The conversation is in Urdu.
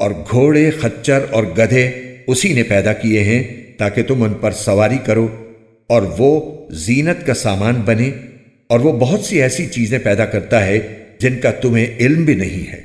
اور گھوڑے، خچر اور گدھے اسی نے پیدا کیے ہیں تاکہ تم ان پر سواری کرو اور وہ زینت کا سامان بنے اور وہ بہت سی ایسی چیزیں پیدا کرتا ہے جن کا تمہیں علم بھی نہیں ہے۔